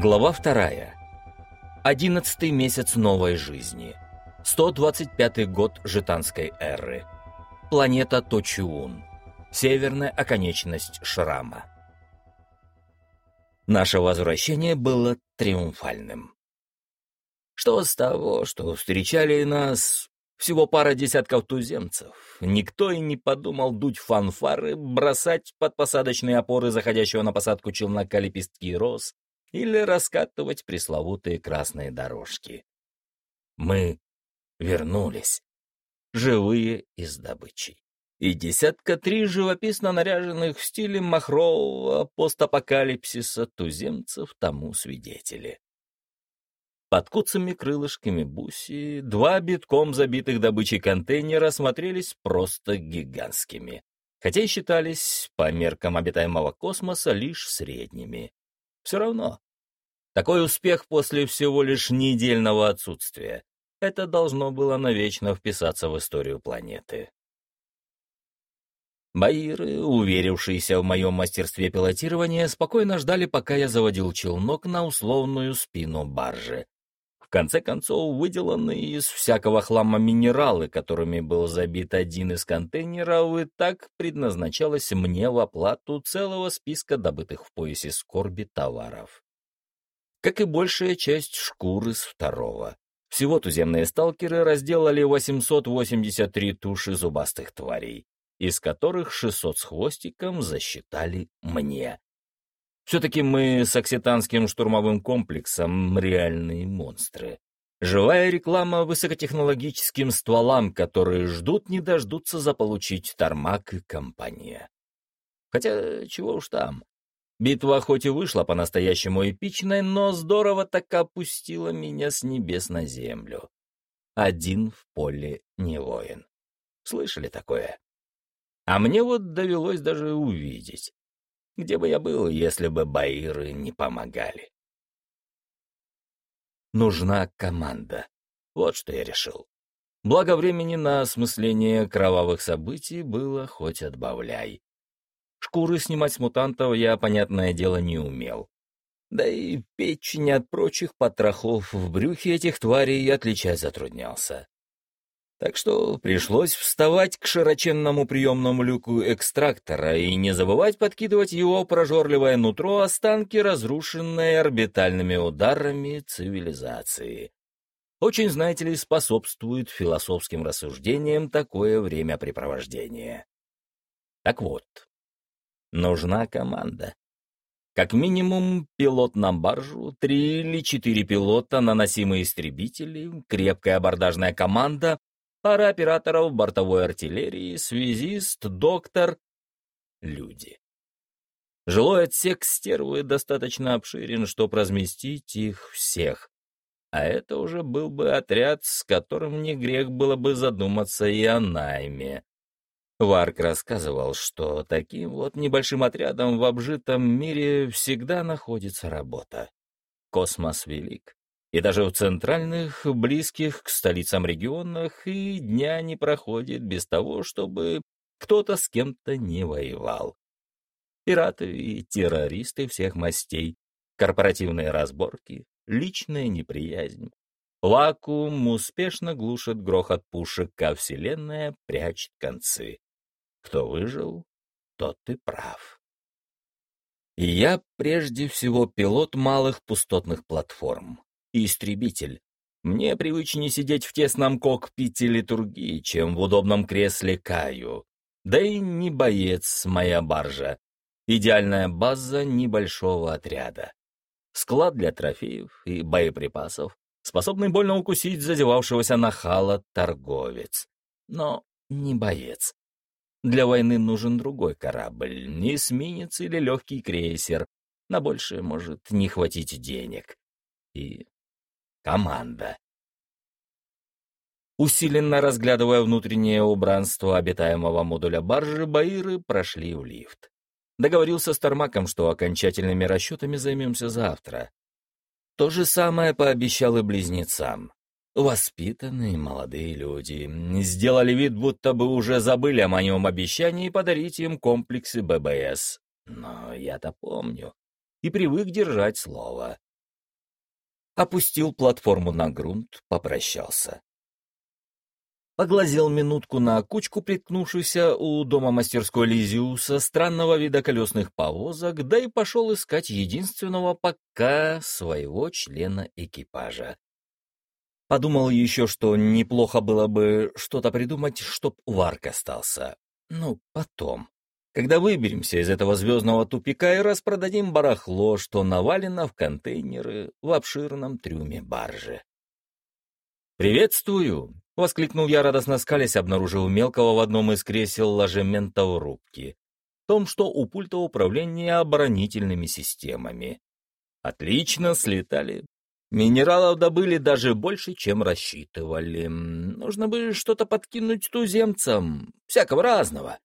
Глава вторая. Одиннадцатый месяц новой жизни. 125 год Житанской эры. Планета Точиун. Северная оконечность Шрама. Наше возвращение было триумфальным. Что с того, что встречали нас всего пара десятков туземцев. Никто и не подумал дуть фанфары, бросать под посадочные опоры заходящего на посадку челнока лепестки роз или раскатывать пресловутые красные дорожки. Мы вернулись, живые из добычи. И десятка три живописно наряженных в стиле махрового постапокалипсиса туземцев тому свидетели. Под куцами крылышками буси два битком забитых добычей контейнера смотрелись просто гигантскими, хотя и считались, по меркам обитаемого космоса, лишь средними. Все равно. Такой успех после всего лишь недельного отсутствия. Это должно было навечно вписаться в историю планеты. Баиры, уверившиеся в моем мастерстве пилотирования, спокойно ждали, пока я заводил челнок на условную спину баржи, в конце концов, выделанные из всякого хлама минералы, которыми был забит один из контейнеров, и так предназначалось мне в оплату целого списка добытых в поясе скорби товаров. Как и большая часть шкуры с второго. Всего туземные сталкеры разделали 883 туши зубастых тварей, из которых 600 с хвостиком засчитали мне. Все-таки мы с окситанским штурмовым комплексом реальные монстры. Живая реклама высокотехнологическим стволам, которые ждут не дождутся заполучить Тармак и компания. Хотя, чего уж там. Битва хоть и вышла по-настоящему эпичной, но здорово так опустила меня с небес на землю. Один в поле не воин. Слышали такое? А мне вот довелось даже увидеть. Где бы я был, если бы баиры не помогали? Нужна команда. Вот что я решил. Благо времени на осмысление кровавых событий было хоть отбавляй. Шкуры снимать с мутантов я, понятное дело, не умел. Да и печень от прочих потрохов в брюхе этих тварей отличать затруднялся. Так что пришлось вставать к широченному приемному люку экстрактора и не забывать подкидывать его прожорливое нутро останки, разрушенной орбитальными ударами цивилизации. Очень, знаете ли, способствует философским рассуждениям такое времяпрепровождение. Так вот, нужна команда. Как минимум пилот на баржу, три или четыре пилота, наносимые истребители, крепкая абордажная команда, пара операторов бортовой артиллерии, связист, доктор, люди. Жилой отсек стервы достаточно обширен, чтобы разместить их всех. А это уже был бы отряд, с которым не грех было бы задуматься и о найме. Варк рассказывал, что таким вот небольшим отрядам в обжитом мире всегда находится работа. Космос велик. И даже в центральных, близких к столицам регионах и дня не проходит без того, чтобы кто-то с кем-то не воевал. Пираты и террористы всех мастей, корпоративные разборки, личная неприязнь. Вакуум успешно глушит грохот пушек, а Вселенная прячет концы. Кто выжил, тот и прав. Я прежде всего пилот малых пустотных платформ истребитель. Мне привычнее сидеть в тесном кокпите литургии, чем в удобном кресле Каю. Да и не боец моя баржа. Идеальная база небольшого отряда. Склад для трофеев и боеприпасов, способный больно укусить зазевавшегося нахала торговец. Но не боец. Для войны нужен другой корабль, не эсминец или легкий крейсер. На большее может не хватить денег. И команда. Усиленно разглядывая внутреннее убранство обитаемого модуля баржи, Баиры прошли в лифт. Договорился с Тармаком, что окончательными расчетами займемся завтра. То же самое пообещал и близнецам. Воспитанные молодые люди сделали вид, будто бы уже забыли о моем обещании подарить им комплексы ББС. Но я-то помню и привык держать слово. Опустил платформу на грунт, попрощался. Поглазел минутку на кучку, приткнувшуюся у дома мастерской Лизиуса, странного вида колесных повозок, да и пошел искать единственного пока своего члена экипажа. Подумал еще, что неплохо было бы что-то придумать, чтоб Варк остался. Ну, потом. Когда выберемся из этого звездного тупика и распродадим барахло, что навалено в контейнеры в обширном трюме баржи. «Приветствую!» — воскликнул я, радостно скалясь, обнаружил мелкого в одном из кресел ложемента в рубке. Том, что у пульта управления оборонительными системами. Отлично, слетали. Минералов добыли даже больше, чем рассчитывали. Нужно бы что-то подкинуть туземцам, всякого разного.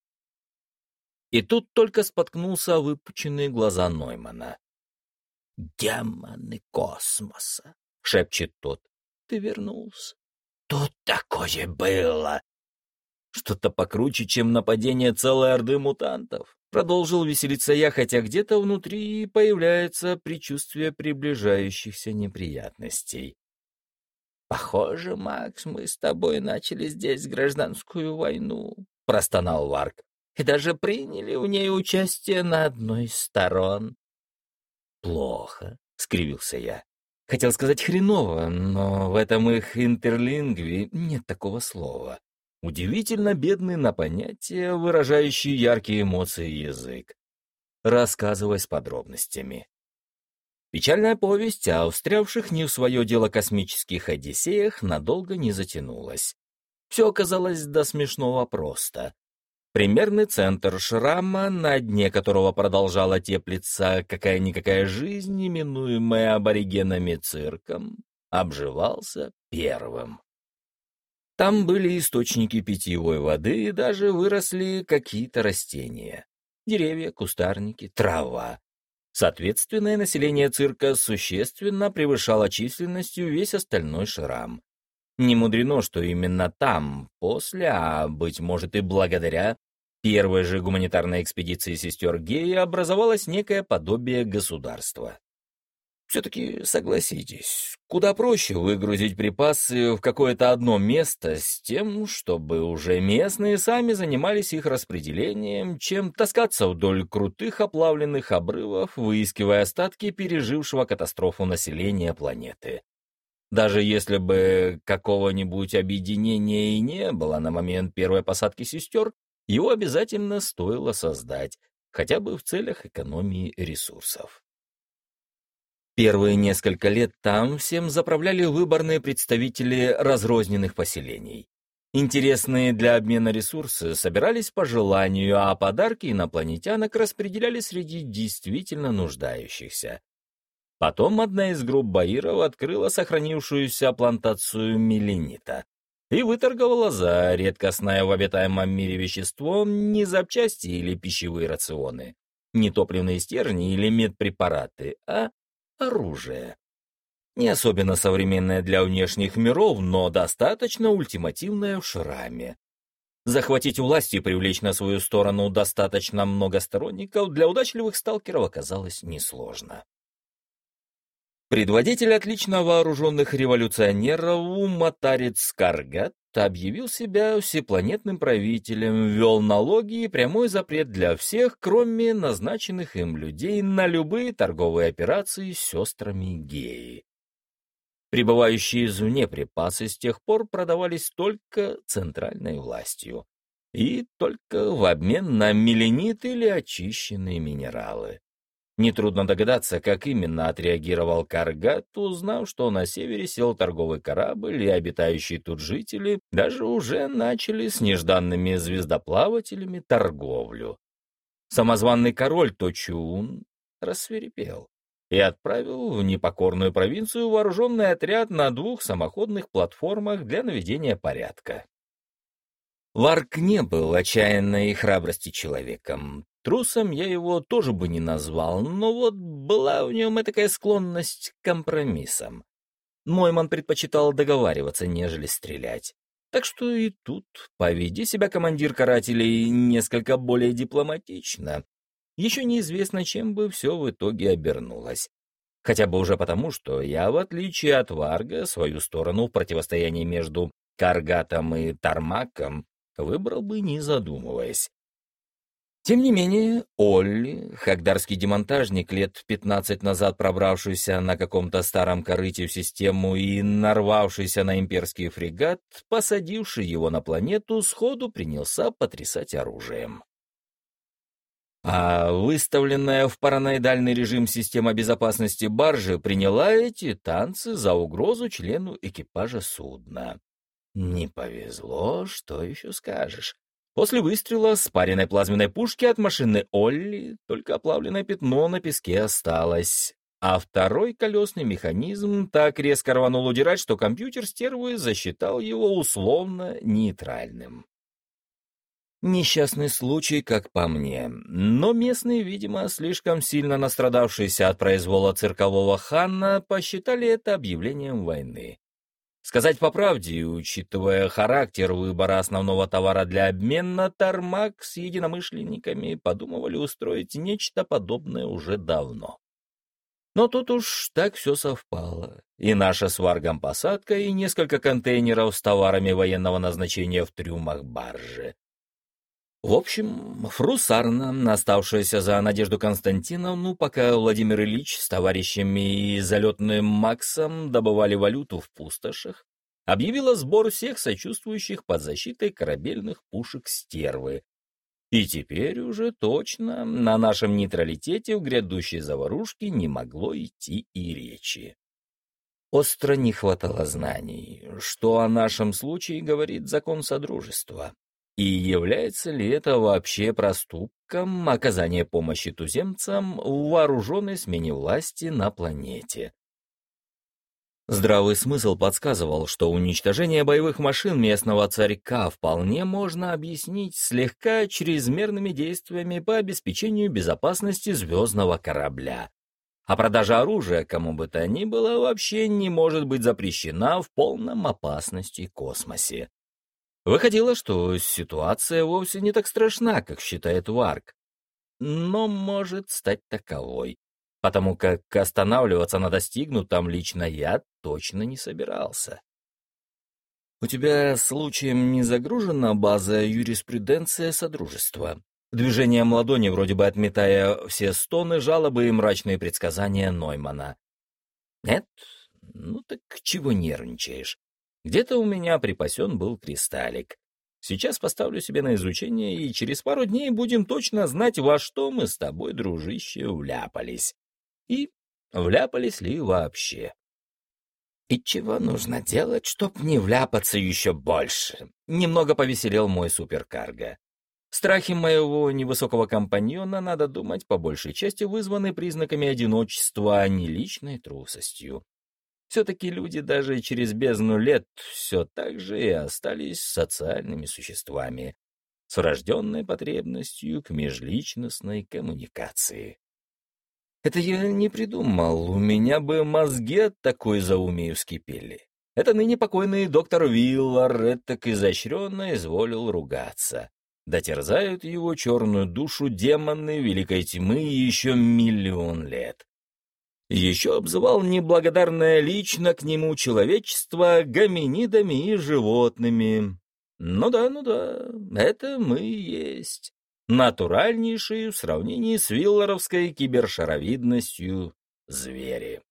И тут только споткнулся выпученные глаза Ноймана. «Демоны космоса!» — шепчет тот ты вернулся. Тут такое было. Что-то покруче, чем нападение целой орды мутантов. Продолжил веселиться я, хотя где-то внутри появляется предчувствие приближающихся неприятностей. «Похоже, Макс, мы с тобой начали здесь гражданскую войну», — простонал Варк. «И даже приняли в ней участие на одной из сторон». «Плохо», — скривился я. Хотел сказать хреново, но в этом их интерлингве нет такого слова. Удивительно бедный на понятия, выражающие яркие эмоции язык. Рассказывай с подробностями. Печальная повесть о встрявших не в свое дело космических одиссеях надолго не затянулась. Все оказалось до смешного просто. Примерный центр шрама, на дне которого продолжала теплиться какая-никакая жизнь, именуемая аборигенами цирком, обживался первым. Там были источники питьевой воды и даже выросли какие-то растения. Деревья, кустарники, трава. Соответственное население цирка существенно превышало численностью весь остальной шрам. Не мудрено, что именно там, после, а, быть может, и благодаря первой же гуманитарной экспедиции сестер Гея образовалось некое подобие государства. Все-таки, согласитесь, куда проще выгрузить припасы в какое-то одно место с тем, чтобы уже местные сами занимались их распределением, чем таскаться вдоль крутых оплавленных обрывов, выискивая остатки пережившего катастрофу населения планеты. Даже если бы какого-нибудь объединения и не было на момент первой посадки сестер, его обязательно стоило создать, хотя бы в целях экономии ресурсов. Первые несколько лет там всем заправляли выборные представители разрозненных поселений. Интересные для обмена ресурсы собирались по желанию, а подарки инопланетянок распределяли среди действительно нуждающихся. Потом одна из групп баиров открыла сохранившуюся плантацию меленита и выторговала за редкостное в обитаемом мире вещество не запчасти или пищевые рационы, не топливные стержни или медпрепараты, а оружие. Не особенно современное для внешних миров, но достаточно ультимативное в шраме. Захватить власть и привлечь на свою сторону достаточно много сторонников для удачливых сталкеров оказалось несложно. Предводитель отлично вооруженных революционеров Уматарец Каргат объявил себя всепланетным правителем, ввел налоги и прямой запрет для всех, кроме назначенных им людей, на любые торговые операции с сестрами геи. Прибывающие извне припасы с тех пор продавались только центральной властью и только в обмен на меленит или очищенные минералы. Нетрудно догадаться, как именно отреагировал Каргат, узнав, что на севере сел торговый корабль, и обитающие тут жители даже уже начали с нежданными звездоплавателями торговлю. Самозванный король Точун рассверепел и отправил в непокорную провинцию вооруженный отряд на двух самоходных платформах для наведения порядка. Варк не был отчаянной и храбрости человеком. Трусом я его тоже бы не назвал, но вот была в нем такая склонность к компромиссам. Мойман предпочитал договариваться, нежели стрелять. Так что и тут поведи себя командир карателей несколько более дипломатично. Еще неизвестно, чем бы все в итоге обернулось. Хотя бы уже потому, что я, в отличие от Варга, свою сторону в противостоянии между Каргатом и Тармаком выбрал бы не задумываясь. Тем не менее, Олли, хагдарский демонтажник, лет пятнадцать назад пробравшийся на каком-то старом корыте в систему и нарвавшийся на имперский фрегат, посадивший его на планету, сходу принялся потрясать оружием. А выставленная в параноидальный режим система безопасности баржи приняла эти танцы за угрозу члену экипажа судна. Не повезло, что еще скажешь. После выстрела спаренной плазменной пушки от машины Олли только оплавленное пятно на песке осталось, а второй колесный механизм так резко рванул удирать, что компьютер стервы засчитал его условно нейтральным. Несчастный случай, как по мне, но местные, видимо, слишком сильно настрадавшиеся от произвола циркового хана, посчитали это объявлением войны. Сказать по правде, учитывая характер выбора основного товара для обмена, Тармак с единомышленниками подумывали устроить нечто подобное уже давно. Но тут уж так все совпало. И наша с Варгом посадка, и несколько контейнеров с товарами военного назначения в трюмах баржи. В общем, фрусарна, оставшаяся за Надежду Константиновну, пока Владимир Ильич с товарищами и залетным Максом добывали валюту в пустошах, объявила сбор всех сочувствующих под защитой корабельных пушек «Стервы». И теперь уже точно на нашем нейтралитете в грядущей заварушке не могло идти и речи. Остро не хватало знаний, что о нашем случае говорит закон Содружества. И является ли это вообще проступком оказания помощи туземцам в вооруженной смене власти на планете? Здравый смысл подсказывал, что уничтожение боевых машин местного царька вполне можно объяснить слегка чрезмерными действиями по обеспечению безопасности звездного корабля. А продажа оружия кому бы то ни было вообще не может быть запрещена в полном опасности космосе. Выходило, что ситуация вовсе не так страшна, как считает Варк, но может стать таковой, потому как останавливаться на достигнутом лично я точно не собирался. У тебя случаем не загружена база юриспруденция Содружества? Движением ладони, вроде бы отметая все стоны, жалобы и мрачные предсказания Ноймана. Нет? Ну так чего нервничаешь? Где-то у меня припасен был кристаллик. Сейчас поставлю себе на изучение, и через пару дней будем точно знать, во что мы с тобой, дружище, вляпались. И вляпались ли вообще. И чего нужно делать, чтоб не вляпаться еще больше? Немного повеселел мой суперкарго. Страхи моего невысокого компаньона, надо думать, по большей части вызваны признаками одиночества, а не личной трусостью. Все-таки люди даже через бездну лет все так же и остались социальными существами с врожденной потребностью к межличностной коммуникации. Это я не придумал, у меня бы мозги от такой заумею вскипели. Это ныне покойный доктор Виллар так изощренно изволил ругаться. Дотерзают его черную душу демоны великой тьмы еще миллион лет. Еще обзывал неблагодарное лично к нему человечество гоминидами и животными. Ну да, ну да, это мы и есть. Натуральнейшие в сравнении с вилларовской кибершаровидностью звери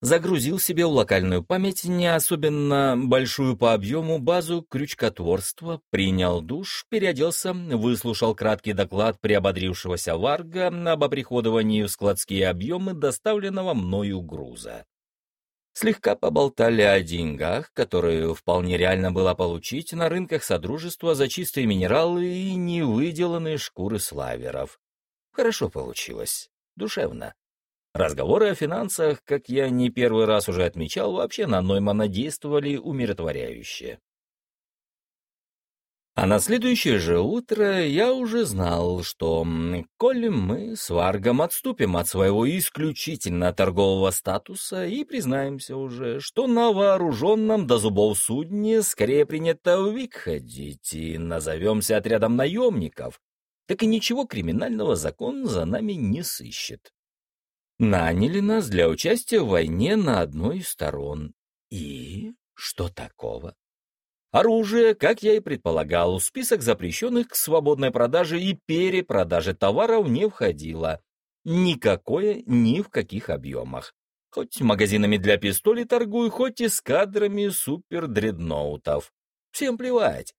загрузил себе в локальную память не особенно большую по объему базу крючкотворства, принял душ, переоделся, выслушал краткий доклад приободрившегося Варга об оприходовании в складские объемы доставленного мною груза. Слегка поболтали о деньгах, которые вполне реально было получить на рынках Содружества за чистые минералы и невыделанные шкуры славеров. Хорошо получилось, душевно. Разговоры о финансах, как я не первый раз уже отмечал, вообще на Ноймана действовали умиротворяюще. А на следующее же утро я уже знал, что, коли мы с Варгом отступим от своего исключительно торгового статуса и признаемся уже, что на вооруженном до зубов судне скорее принято ходить и назовемся отрядом наемников, так и ничего криминального закон за нами не сыщет. Наняли нас для участия в войне на одной из сторон. И что такого? Оружие, как я и предполагал, в список запрещенных к свободной продаже и перепродаже товаров не входило. Никакое ни в каких объемах. Хоть магазинами для пистолей торгую, хоть и с кадрами супер-дредноутов. Всем плевать.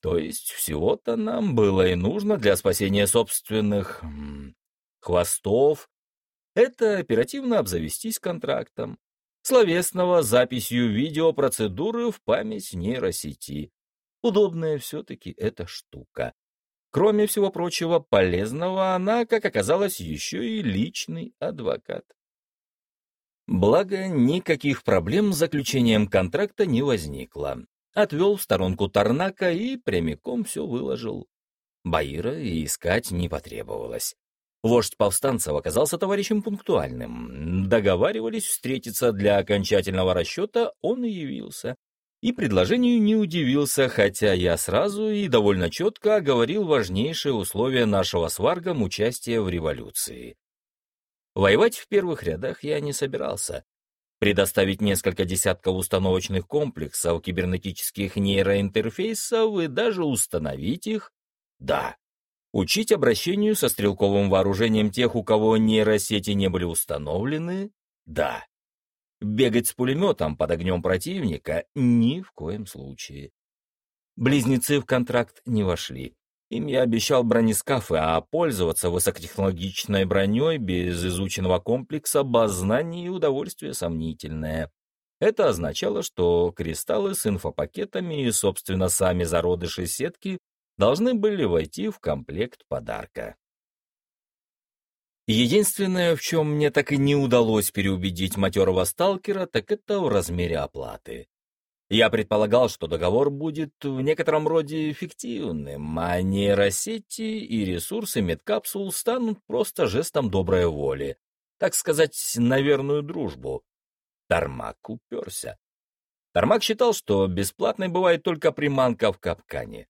То есть всего-то нам было и нужно для спасения собственных... хвостов. Это оперативно обзавестись контрактом. Словесного записью видеопроцедуры в память нейросети. Удобная все-таки эта штука. Кроме всего прочего полезного, она, как оказалось, еще и личный адвокат. Благо, никаких проблем с заключением контракта не возникло. Отвел в сторонку Тарнака и прямиком все выложил. Баира искать не потребовалось. Вождь повстанцев оказался товарищем пунктуальным. Договаривались встретиться для окончательного расчета, он и явился. И предложению не удивился, хотя я сразу и довольно четко оговорил важнейшие условия нашего с Варгом участия в революции. Воевать в первых рядах я не собирался. Предоставить несколько десятков установочных комплексов кибернетических нейроинтерфейсов и даже установить их — да. Учить обращению со стрелковым вооружением тех, у кого нейросети не были установлены — да. Бегать с пулеметом под огнем противника — ни в коем случае. Близнецы в контракт не вошли. Им я обещал бронескафы, а пользоваться высокотехнологичной броней без изученного комплекса баз знаний и удовольствие сомнительное. Это означало, что кристаллы с инфопакетами и, собственно, сами зародыши сетки должны были войти в комплект подарка. Единственное, в чем мне так и не удалось переубедить матерого сталкера, так это в размере оплаты. Я предполагал, что договор будет в некотором роде фиктивным, а нейросети и ресурсы медкапсул станут просто жестом доброй воли, так сказать, на верную дружбу. Тармак уперся. Тармак считал, что бесплатной бывает только приманка в капкане.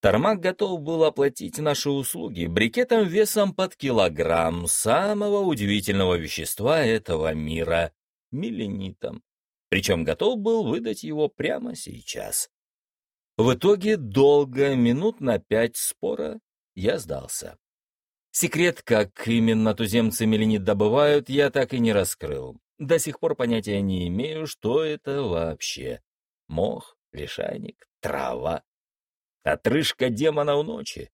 Тармак готов был оплатить наши услуги брикетом весом под килограмм самого удивительного вещества этого мира — миленитом причем готов был выдать его прямо сейчас. В итоге долго, минут на пять спора, я сдался. Секрет, как именно туземцы меленит добывают, я так и не раскрыл. До сих пор понятия не имею, что это вообще. Мох, лишайник, трава. Отрыжка демона у ночи.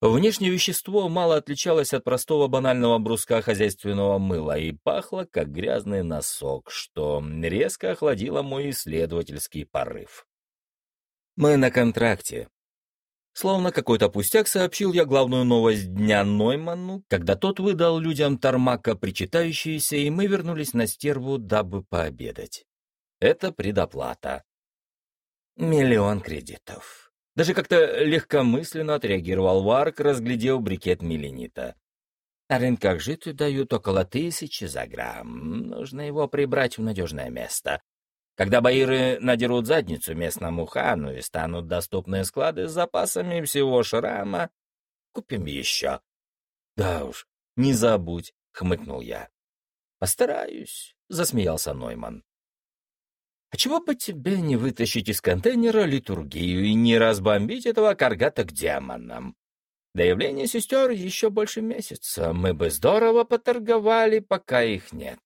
Внешнее вещество мало отличалось от простого банального бруска хозяйственного мыла и пахло, как грязный носок, что резко охладило мой исследовательский порыв. «Мы на контракте». Словно какой-то пустяк сообщил я главную новость дня Нойману, когда тот выдал людям Тармака причитающиеся, и мы вернулись на стерву, дабы пообедать. Это предоплата. Миллион кредитов. Даже как-то легкомысленно отреагировал Варк, разглядев брикет милленита. На рынках житы дают около тысячи за грамм. Нужно его прибрать в надежное место. Когда баиры надерут задницу местному хану и станут доступны склады с запасами всего шрама, купим еще. Да уж, не забудь, — хмыкнул я. Постараюсь, — засмеялся Нойман. А чего бы тебе не вытащить из контейнера литургию и не разбомбить этого каргата к демонам? До явления сестер еще больше месяца. Мы бы здорово поторговали, пока их нет.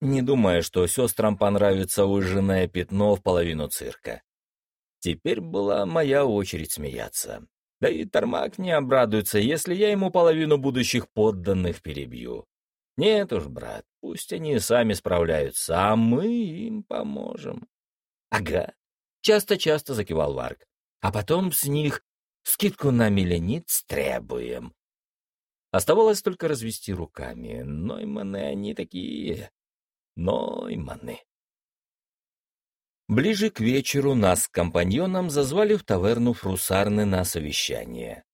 Не думая, что сестрам понравится выжженное пятно в половину цирка. Теперь была моя очередь смеяться. Да и Тормак не обрадуется, если я ему половину будущих подданных перебью. Нет уж, брат, пусть они сами справляются, а мы им поможем. Ага, часто-часто закивал Варк. А потом с них скидку на миллионит требуем. Оставалось только развести руками. Нойманы они такие. Нойманы. Ближе к вечеру нас с компаньоном зазвали в таверну Фрусарны на совещание.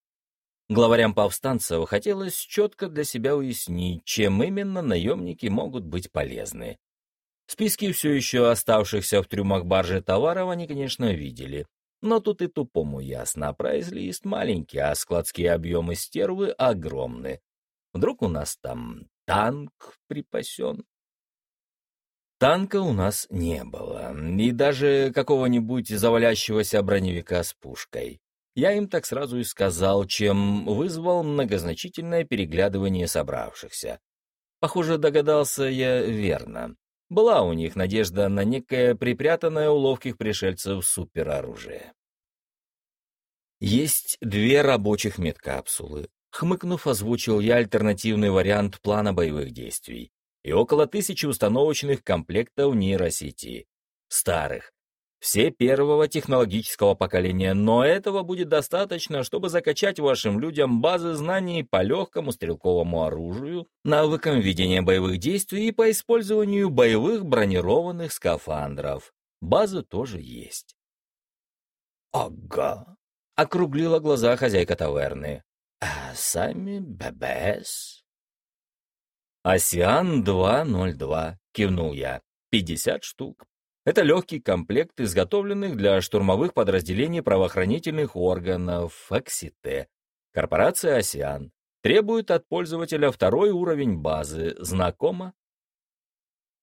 Главарям повстанцев хотелось четко для себя уяснить, чем именно наемники могут быть полезны. Списки все еще оставшихся в трюмах баржи товаров они, конечно, видели. Но тут и тупому ясно, прайс-лист маленький, а складские объемы стервы огромны. Вдруг у нас там танк припасен? Танка у нас не было, и даже какого-нибудь завалящегося броневика с пушкой. Я им так сразу и сказал, чем вызвал многозначительное переглядывание собравшихся. Похоже, догадался я верно. Была у них надежда на некое припрятанное у ловких пришельцев супероружие. Есть две рабочих медкапсулы. Хмыкнув, озвучил я альтернативный вариант плана боевых действий. И около тысячи установочных комплектов нейросети. Старых, все первого технологического поколения, но этого будет достаточно, чтобы закачать вашим людям базы знаний по легкому стрелковому оружию, навыкам ведения боевых действий и по использованию боевых бронированных скафандров. Базы тоже есть. «Ага», — округлила глаза хозяйка таверны. «А сами ББС?» «Асиан-202», — кивнул я. «Пятьдесят штук, это легкий комплект изготовленных для штурмовых подразделений правоохранительных органов Аксите. Корпорация «Осиан» требует от пользователя второй уровень базы. Знакомо?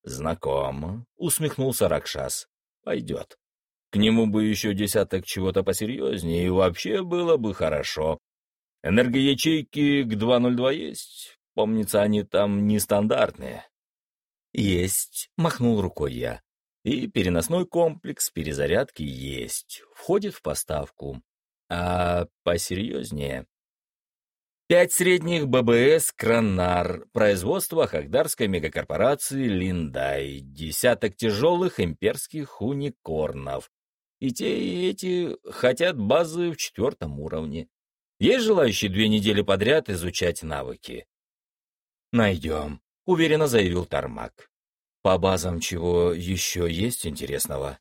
Знакомо, усмехнулся Ракшас. Пойдет. К нему бы еще десяток чего-то посерьезнее, и вообще было бы хорошо. Энергоячейки к 202 есть? Помнится, они там нестандартные. Есть, махнул рукой я. И переносной комплекс перезарядки есть, входит в поставку. А посерьезнее. Пять средних ББС «Кранар», производство Хагдарской мегакорпорации «Линдай», десяток тяжелых имперских уникорнов. И те, и эти хотят базы в четвертом уровне. Есть желающие две недели подряд изучать навыки? «Найдем», — уверенно заявил Тармак. По базам чего еще есть интересного?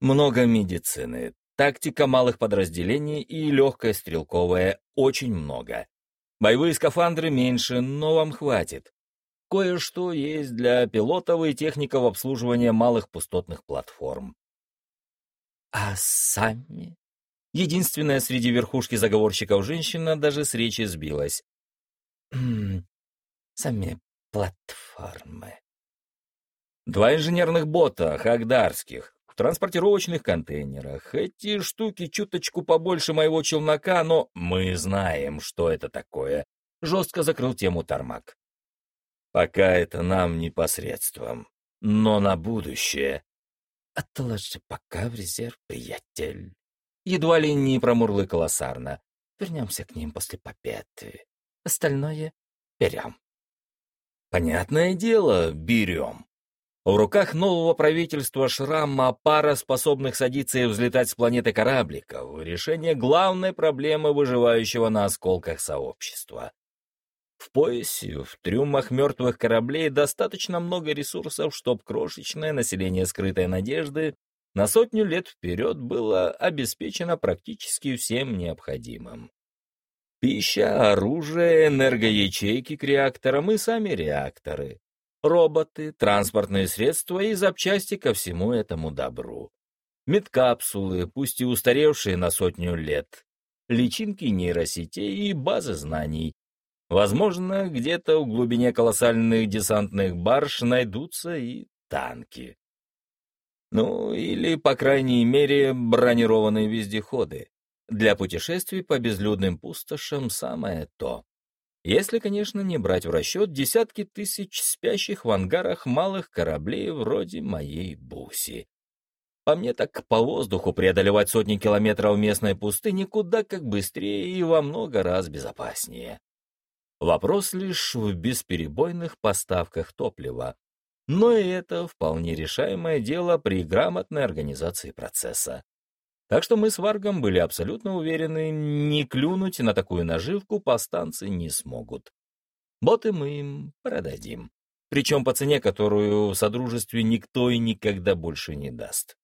Много медицины, тактика малых подразделений и легкая стрелковая очень много. Боевые скафандры меньше, но вам хватит. Кое-что есть для пилотов и техников обслуживания малых пустотных платформ. А сами? Единственная среди верхушки заговорщиков женщина даже с речи сбилась. Сами платформы. Два инженерных бота, хагдарских, в транспортировочных контейнерах. Эти штуки чуточку побольше моего челнока, но мы знаем, что это такое. Жестко закрыл тему Тармак. Пока это нам непосредством, но на будущее. Отложи пока в резерв, приятель. Едва ли не промурлыкала Сарна. Вернемся к ним после победы. Остальное берем. Понятное дело, берем. В руках нового правительства Шрамма пара способных садиться и взлетать с планеты корабликов, решение главной проблемы выживающего на осколках сообщества. В поясе, в трюмах мертвых кораблей достаточно много ресурсов, чтобы крошечное население скрытой надежды на сотню лет вперед было обеспечено практически всем необходимым. Пища, оружие, энергоячейки к реакторам и сами реакторы роботы, транспортные средства и запчасти ко всему этому добру. Медкапсулы, пусть и устаревшие на сотню лет, личинки нейросетей и базы знаний. Возможно, где-то в глубине колоссальных десантных барж найдутся и танки. Ну, или, по крайней мере, бронированные вездеходы. Для путешествий по безлюдным пустошам самое то. Если, конечно, не брать в расчет десятки тысяч спящих в ангарах малых кораблей вроде моей Буси. По мне так по воздуху преодолевать сотни километров местной пустыни куда как быстрее и во много раз безопаснее. Вопрос лишь в бесперебойных поставках топлива. Но и это вполне решаемое дело при грамотной организации процесса. Так что мы с Варгом были абсолютно уверены, не клюнуть на такую наживку повстанцы не смогут. Боты мы им продадим. Причем по цене, которую в Содружестве никто и никогда больше не даст.